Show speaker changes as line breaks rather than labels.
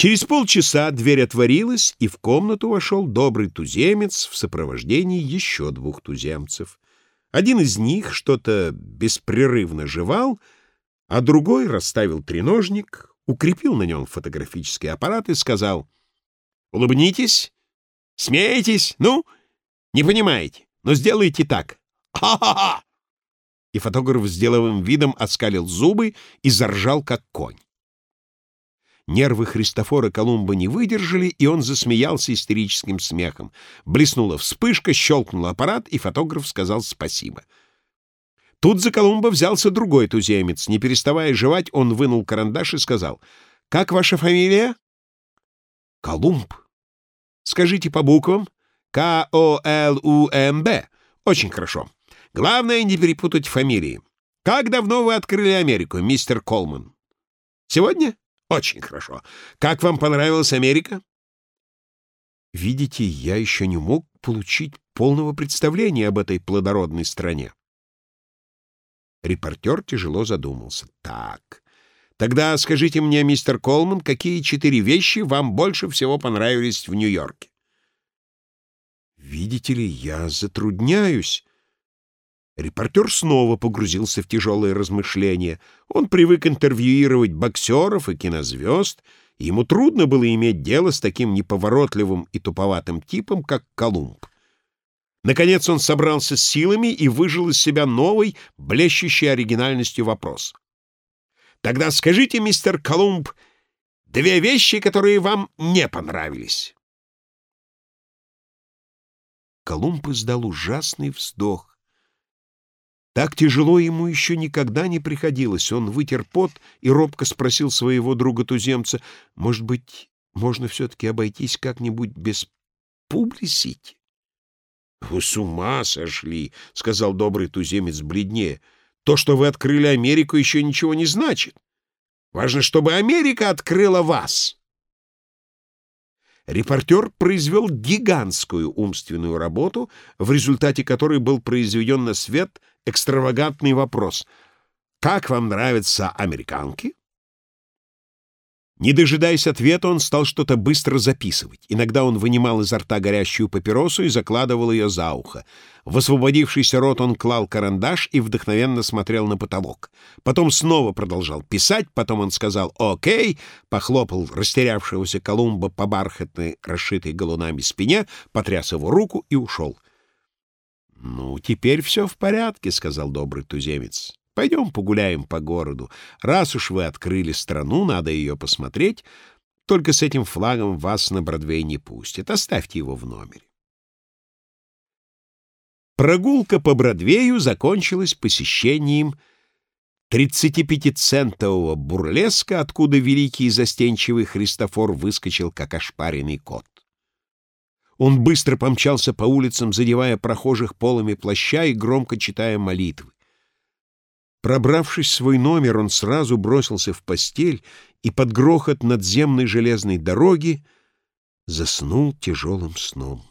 Через полчаса дверь отворилась, и в комнату вошел добрый туземец в сопровождении еще двух туземцев. Один из них что-то беспрерывно жевал, а другой расставил треножник, укрепил на нем фотографический аппарат и сказал «Улыбнитесь, смеетесь, ну, не понимаете, но сделайте так. Ха-ха-ха!» И фотограф с деловым видом оскалил зубы и заржал, как конь. Нервы Христофора Колумба не выдержали, и он засмеялся истерическим смехом. Блеснула вспышка, щелкнул аппарат, и фотограф сказал спасибо. Тут за Колумба взялся другой туземец. Не переставая жевать, он вынул карандаш и сказал, «Как ваша фамилия?» «Колумб». «Скажите по буквам. К-О-Л-У-М-Б. Очень хорошо. Главное, не перепутать фамилии. Как давно вы открыли Америку, мистер Колман?» «Сегодня?» Очень хорошо. Как вам понравилась Америка? Видите, я еще не мог получить полного представления об этой плодородной стране. Репортер тяжело задумался. Так, тогда скажите мне, мистер Колман, какие четыре вещи вам больше всего понравились в Нью-Йорке? Видите ли, я затрудняюсь. Репортер снова погрузился в тяжелые размышления. Он привык интервьюировать боксеров и кинозвезд, и ему трудно было иметь дело с таким неповоротливым и туповатым типом, как Колумб. Наконец он собрался с силами и выжил из себя новый, блещущий оригинальностью вопрос. «Тогда скажите, мистер Колумб, две вещи, которые вам не понравились». Колумб издал ужасный вздох. Так тяжело ему еще никогда не приходилось. Он вытер пот и робко спросил своего друга-туземца, «Может быть, можно все-таки обойтись как-нибудь без публисити?» «Вы с ума сошли!» — сказал добрый туземец бледнее. «То, что вы открыли Америку, еще ничего не значит. Важно, чтобы Америка открыла вас!» Репортер произвел гигантскую умственную работу, в результате которой был произведен на свет экстравагантный вопрос «Как вам нравятся американки?» Не дожидаясь ответа, он стал что-то быстро записывать. Иногда он вынимал изо рта горящую папиросу и закладывал ее за ухо. В освободившийся рот он клал карандаш и вдохновенно смотрел на потолок. Потом снова продолжал писать, потом он сказал «Окей», похлопал растерявшегося Колумба по бархатной, расшитой галунами спине, потряс его руку и ушел. «Ну, теперь все в порядке», — сказал добрый туземец. Пойдем погуляем по городу. Раз уж вы открыли страну, надо ее посмотреть. Только с этим флагом вас на Бродвей не пустят. Оставьте его в номере. Прогулка по Бродвею закончилась посещением 35-центового бурлеска, откуда великий и застенчивый Христофор выскочил, как ошпаренный кот. Он быстро помчался по улицам, задевая прохожих полами плаща и громко читая молитвы. Пробравшись в свой номер, он сразу бросился в постель и под грохот надземной железной дороги заснул тяжелым сном.